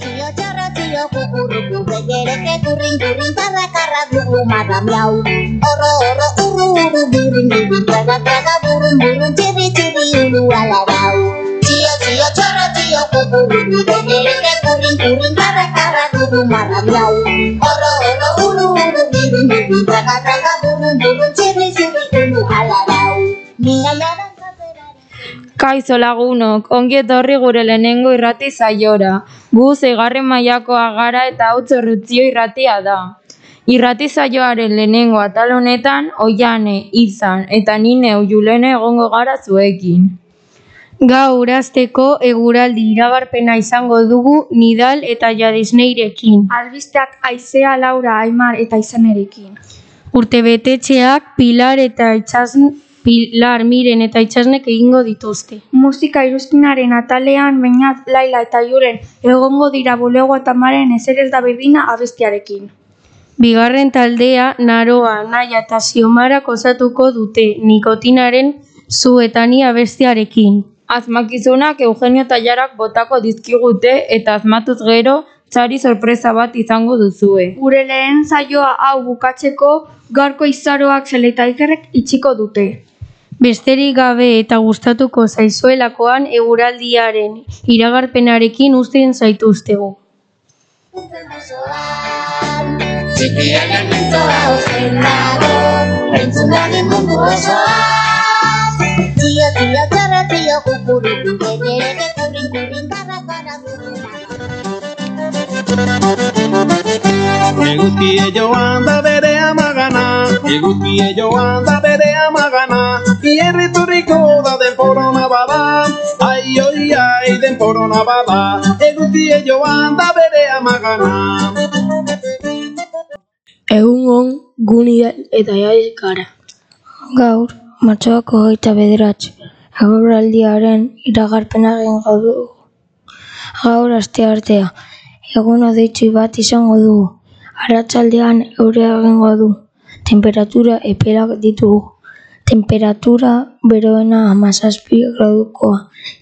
txio, txorro, txio, kukurruku, begereke, kurrin, kurrin, karra, karra, glu, marra, miau. Horro, horro, urru, urru, birrin, birrin, traga, traga, burrun, burrun, txirri, txirri, ulu, alarau. Txio, txio, txorro, txio, kukurruku, begereke, kurrin, kurrin, karra, karra, glu, marra, miau. Horro, horro, urru, urru, birrin, birrin, traga, traga, burrun, burrun, txirri, txirri, ulu, alarau. Ninga, nara, Kaixo lagunok, ongi etorri gure lehenengo irrati saiora. Gu zeigarren mailakoa gara eta hau txorrutzio irratia da. Irrati saioaren lehenengo atal honetan, oiane, izan eta nine julene egongo gara zuekin. Gaur azteko eguraldi iragarpena izango dugu Nidal eta Jadisneirekin. Albisteak Aizea, Laura, Aimar eta Izanerekin. Urtebetetxeak Pilar eta Itxasn Pilar, Miren eta Itxasnek egingo dituzte. Musika iruzkinaren atalean Beñat, Laila eta Julen egongo dira bulego eta maren ezer ez da berdina abestiarekin. Bigarren taldea, Naroa, Naia eta Xiomara osatuko dute nikotinaren zu eta ni abestiarekin. Azmakizunak Eugenio Tailarak botako dizkigute eta azmatuz gero txari sorpresa bat izango duzue. Gure lehen saioa hau bukatzeko garko izaroak zeleta ikerrek itxiko dute. Besterik gabe eta gustatuko zaizuelakoan eguraldiaren iragarpenarekin uzten zaituztegu. Txikien emintzoa ozen dago, entzun dadin mundu osoan. Tio, tio, txarra, tio, kukuruku, begereke, kurrin, kurrin, karra, karra, Eguzkie joan da bere amagana, eguzkie joan da bere amagana, Ierriturriko da denporona bada, ai oi ai denporona bada, eguzkie joan da bere amagana. Egun on, gunidal eta jaiz gara. Gaur, martxoako hogeita bederatzi, eguraldiaren iragarpena egingo dugu. Gaur aste artea, egun odeitzu bat izango dugu. Arratsaldean euria egingo du. Temperatura eperak ditugu. Temperatura beroena hamazazpi gradukoa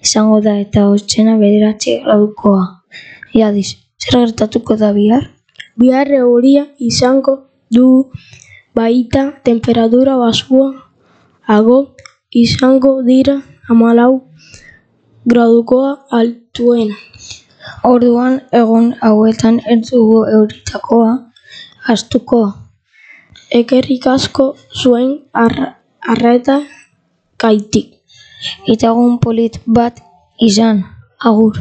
izango da eta hotzena bederatzi gradukoa. Jadiz, zer gertatuko da bihar? Bihar euria izango du baita temperatura basua ago izango dira hamalau gradukoa altuena. Orduan egun hauetan ez dugu euritakoa astuko. Ekerrik asko zuen arreta kaitik. Eta egun polit bat izan, agur.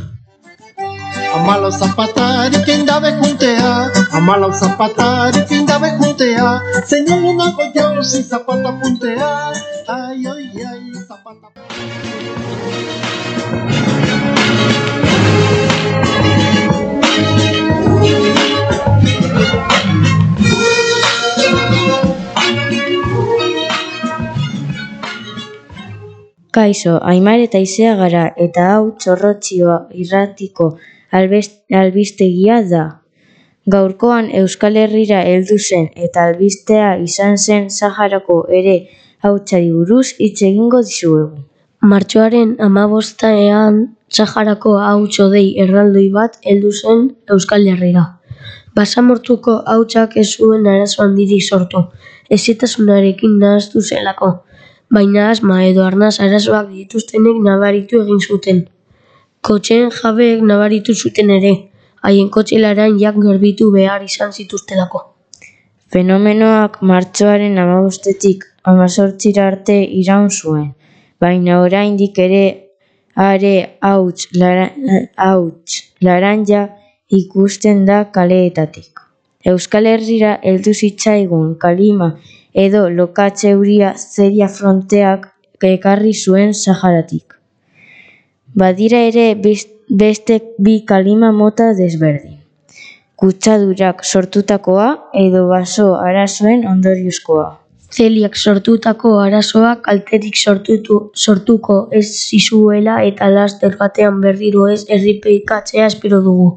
Amalau zapatarik indabe juntea, amalau zapatarik indabe juntea, Zeinalunako jauzi zapata puntea, ai oi ai zapata Kaixo, Aimar eta Izea gara eta hau txorrotxioa irratiko albistegia da. Gaurkoan Euskal Herrira heldu zen eta albistea izan zen Saharako ere hautsari buruz hitz egingo dizuegu. Martxoaren amabostaean Saharako hauts odei erraldoi bat heldu zen Euskal Herrira. Basamortuko hautsak ez zuen arazo handirik sortu, ezitasunarekin nahaztu zelako, baina asma edo arnaz arazoak dituztenek nabaritu egin zuten. Kotxeen jabeek nabaritu zuten ere, haien kotxe laranjak garbitu behar izan zituztelako. Fenomenoak martxoaren amabostetik amazortzira arte iraun zuen, baina oraindik ere are hauts lara, laranja ikusten da kaleetatik. Euskal Herrira heldu zitzaigun kalima edo lokatze euria zeria fronteak ekarri zuen Saharatik. Badira ere best- beste bi kalima mota desberdin. Kutsadurak sortutakoa edo baso arazoen ondoriozkoa. Zeliak sortutako arazoak kalterik sortutu, sortuko ez zizuela eta laster batean berriro ez errepikatzea espero dugu.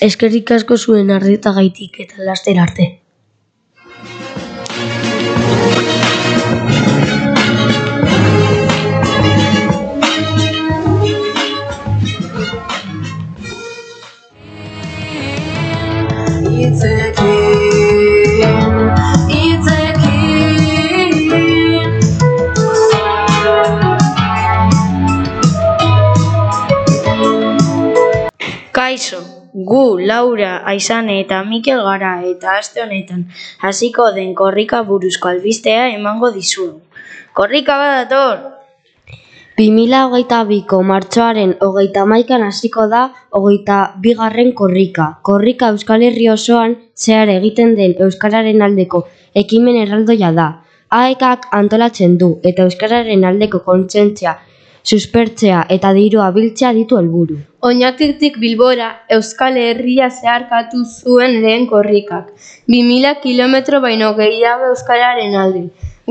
Eskerrik asko zuen arretagaitik eta laster arte. Gu, Laura, Aizane eta Mikel gara eta aste honetan hasiko den korrika buruzko albistea emango dizuegu. Korrika badator! 2008ko martxoaren hogeita maikan hasiko da hogeita bigarren korrika. Korrika Euskal Herri osoan zehar egiten den Euskararen aldeko ekimen erraldoia da. AEKak antolatzen du eta Euskararen aldeko kontsentzia suspertzea eta dirua biltzea ditu helburu. Oñatirtik Bilbora Euskal Herria zeharkatu zuen lehen korrikak. 2000 kilometro baino gehiago Euskararen alde.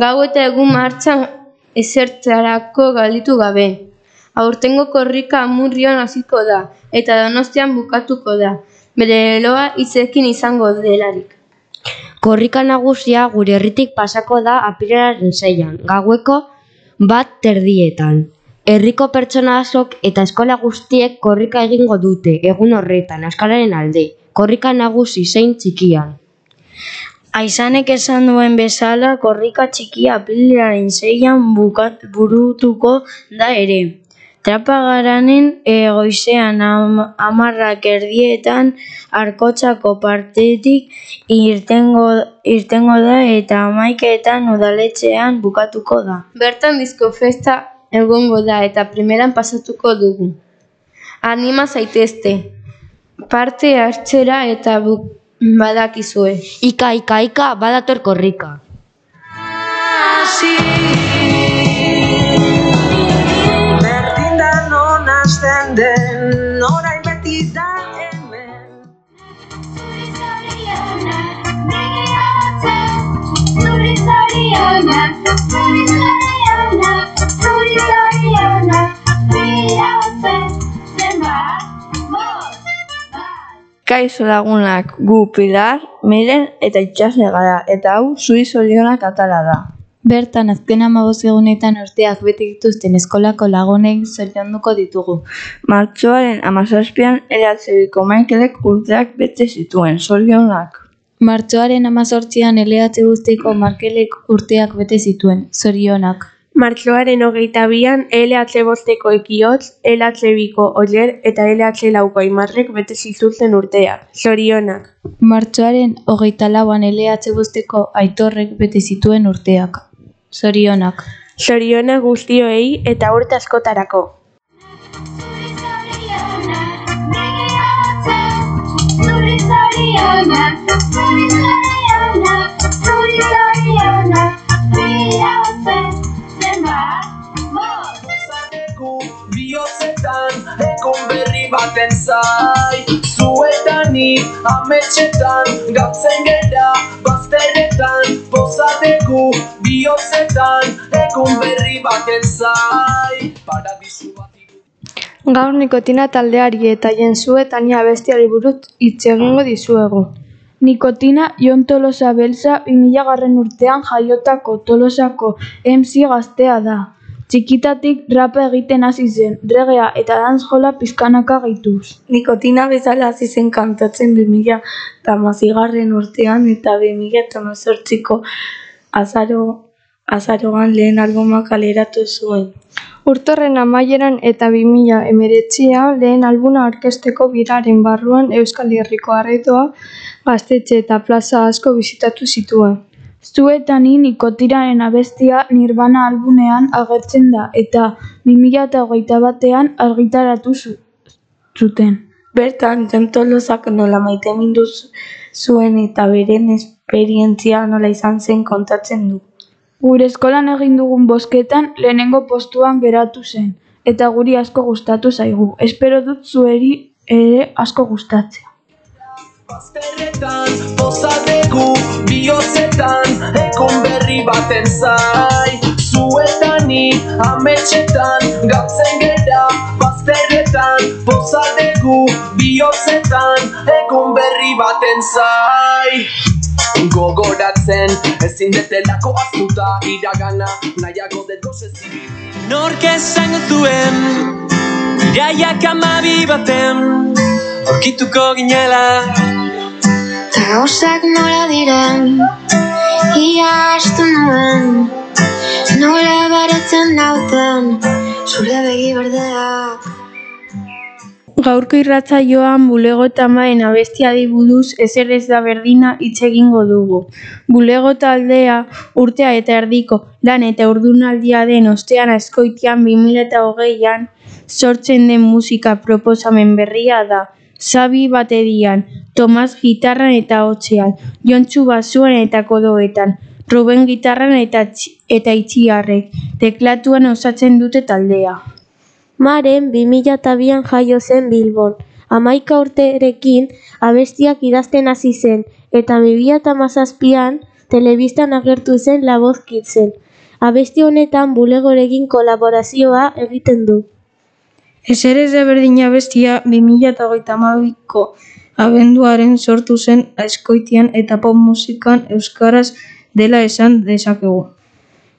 Gau eta egun martxan ezertzarako galditu gabe. Aurtengo korrika amurrion hasiko da eta donostian bukatuko da. Bere eloa hitzekin izango delarik. Korrika nagusia gure herritik pasako da apirilaren seian, gaueko bat terdietan. Herriko pertsona askok eta eskola guztiek korrika egingo dute egun horretan euskararen alde. Korrika nagusi zein txikian. Aizanek esan duen bezala, korrika txikia aprilaren zeian bukat, burutuko da ere. Trapagaranen egoizean am, amarrak erdietan arkotzako partetik irtengo, irtengo da eta amaiketan udaletxean bukatuko da. Bertan disko festa egongo da eta primeran pasatuko dugu. Anima zaitezte, parte hartzera eta badakizue. Ika, ika, ika, badator korrika. Berdin da non hasten den, orain beti da hemen. Kaixo lagunak, gu Pilar, Miren eta Itxasne gara, eta hau zui zorionak atala da. Bertan, azken amaboz egunetan urteak beti dituzten eskolako lagunek zorionduko ditugu. Martxoaren amazazpian eratzebiko maikelek urteak bete zituen, zorionak. Martxoaren amazortzian LH guztiko markelek urteak bete zituen, zorionak. Martxoaren hogeita bian LH bosteko ekiotz, LH biko oler eta LH lauko aimarrek bete zituzten urteak. Zorionak. Martxoaren hogeita lauan LH guztiko aitorrek bete zituen urteak. Zorionak. Zorionak guztioei eta urte askotarako. Zareku bihotzetan egon berri baten zai Zuetanik ametxetan gautzen gera bazterretan Pozateku bihotzetan egon berri baten zai Paradisu bat Gaur nikotina taldeari eta jensu eta ni abestiari buruz hitz egingo dizuegu. Nikotina Jon Tolosa Beltza 2000 garren urtean jaiotako Tolosako MC gaztea da. Txikitatik rapa egiten hasi zen, regea eta dancehalla pizkanaka gehituz. Nikotina bezala hasi zen kantatzen 2000 eta garren urtean eta 2000 eta mazortziko azaro, azaroan lehen albuma kaleratu zuen. Urtorren amaieran eta 2000 emeretzian lehen albuna orkesteko biraren barruan Euskal Herriko arretoa gaztetxe eta plaza asko bisitatu zituen. Zu eta ni nikotiraren abestia Nirvana albunean agertzen da eta 2008 batean argitaratu zu- zuten. Bertan, Jon Tolosak nola maitemindu zu- zuen eta beren esperientzia nola izan zen kontatzen du. Gure eskolan egin dugun bosketan lehenengo postuan geratu zen, eta guri asko gustatu zaigu. Espero dut zueri ere asko gustatzea. Bazterretan, pozateku, bihotzetan, ekon berri baten zai. Zuetanik, ametxetan, gautzen gera Bazterretan, pozateku, bihotzetan, ekon berri baten zai. Gogoratzen, ezin detelako aztuta iragana Nahiago dut goze zibil. Nork esango zuen Iraiak amabi baten Aurkituko ginela Ta gauzak nola diren, ia astu nuen, nola baretzen dauten, zure begi berdeak. Gaurko irratzaioan bulego eta amaren abestiari buruz ezer ez da berdina hitz egingo dugu. Bulego taldea urtea eta erdiko lan eta urdunaldia den ostean askoitian 2008an sortzen den musika proposamen berria da. Sabi baterian, Tomas gitarran eta hotzean, Jontxu basuan eta kodoetan, Ruben gitarran eta, eta itxiarrek, teklatuan osatzen dute taldea. Maren 2002an jaio zen Bilbon. Hamaika urterekin abestiak idazten hasi zen eta 2017an telebistan agertu zen La Voz Kidsen. Abesti honetan bulegorekin kolaborazioa egiten du. Ezer ez da berdina bestia 2008ko abenduaren sortu zen aizkoitian eta pop musikan euskaraz dela esan dezakegu.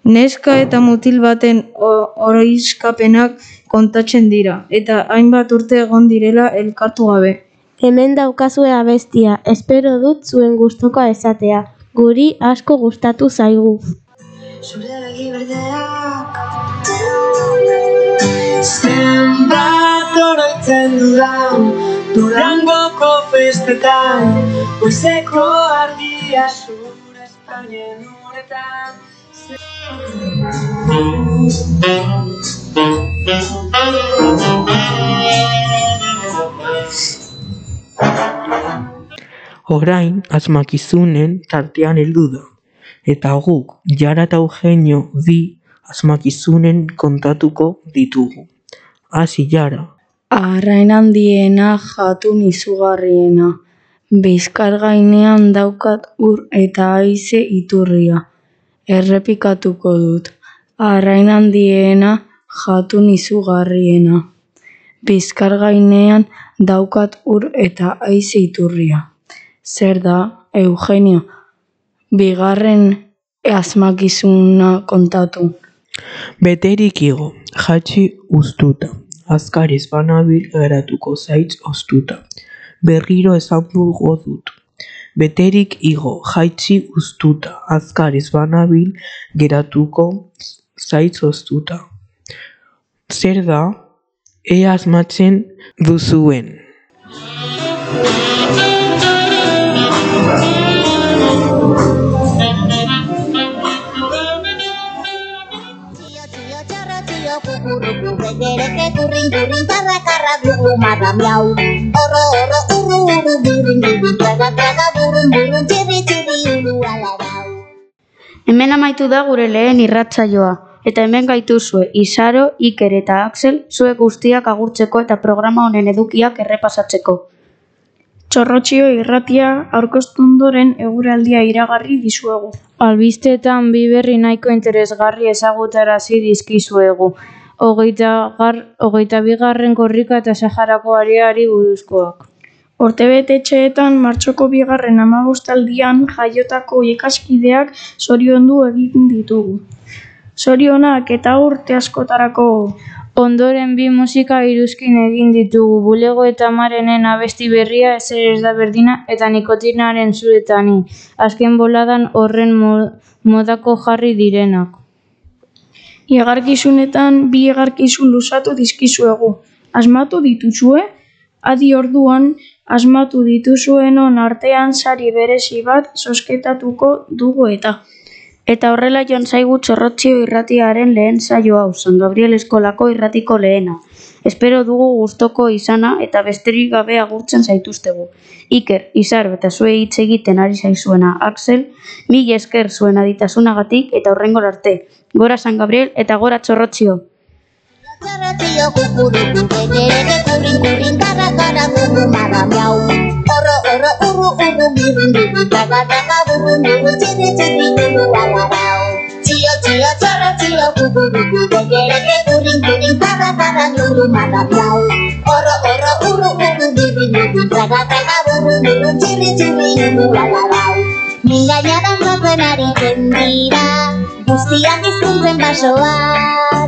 Neska eta mutil baten o- oroizkapenak kontatzen dira, eta hainbat urte egon direla elkartu gabe. Hemen daukazue abestia, espero dut zuen gustokoa esatea. Guri asko gustatu zaigu. Zure begi berdeak Zenbat oroitzen dudan Durangoko festetan Goizeko argia zure espainen uretan Orain asmakizunen tartean heldu da. Eta guk Jara eta Eugenio bi asmakizunen kontatuko ditugu. Hasi Jara. Arrain handiena jatun izugarriena. Bizkar gainean daukat ur eta haize iturria. Errepikatuko dut. Arrain handiena jatun izugarriena. Bizkar gainean daukat ur eta haize iturria. Zer da, Eugenio? Bigarren asmakizuna kontatu. Beterik igo, jatxi ustuta. Azkariz banabil geratuko zaitz ostuta. Berriro esango dut. Beterik igo, jaitsi ustuta. Azkariz banabil geratuko zaitz ostuta. Zer da, ea asmatzen duzuen. Kukuruku, begereke, kurrin, kurrin, karra, karra, glu, marra, miau. Oro, oro, urru, urru, birin, birin, traga, traga, burun, burun, txirri, txirri, uru. Hemen amaitu da gure lehen irratsaioa eta hemen gaituzue Isaro, Iker eta Axel zuek guztiak agurtzeko eta programa honen edukiak errepasatzeko. Txorrotxio irratia aurkeztu ondoren eguraldia iragarri dizuegu. Albisteetan bi berri nahiko interesgarri ezagutarazi dizkizuegu. Hogeita, gar, hogeita bigarren korrika eta Saharako areari buruzkoak. Ortebetetxeetan martxoko bigarren amabostaldian jaiotako ikaskideak zoriondu egin ditugu. Zorionak eta urte askotarako Ondoren bi musika iruzkin egin ditugu, bulego eta marenen abesti berria ezer ez da berdina eta nikotinaren zuretani. Azken boladan horren mo- modako jarri direnak. Igarkizunetan bi igarkizun luzatu dizkizuegu. Asmatu dituzue, adi orduan asmatu dituzuenon artean sari berezi bat sosketatuko dugu eta. Eta horrela joan zaigu txorrotxio irratiaren lehen saio hau, San Gabriel eskolako irratiko lehena. Espero dugu gustoko izana eta besterik gabe agurtzen zaituztegu. Iker, Izar eta zue hitz egiten ari zaizuena Axel, mila esker zuen aditasunagatik eta horrengor arte. Gora San Gabriel eta gora txorrotxio. Txarra, tio, kukuruku, begereke, kurrin, kurrin, karra, karra, glu, marra, miau. Oro, oro, urru, urru, birin, birin, traga, traga, burun, burun, txirri, txirri. Tio, tio, txarra, tio, kukuruku, begereke, kurrin, kurrin, karra, karra, glu, marra, miau. Oro, oro, urru, urru, birin, birin, traga, traga, burun, burun, txirri, txirri, uru, alabau. Mingaina dantzatzen aritzen dira, guztiak izkuntzen basoan.